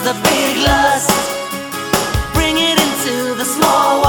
the big lust, bring it into the small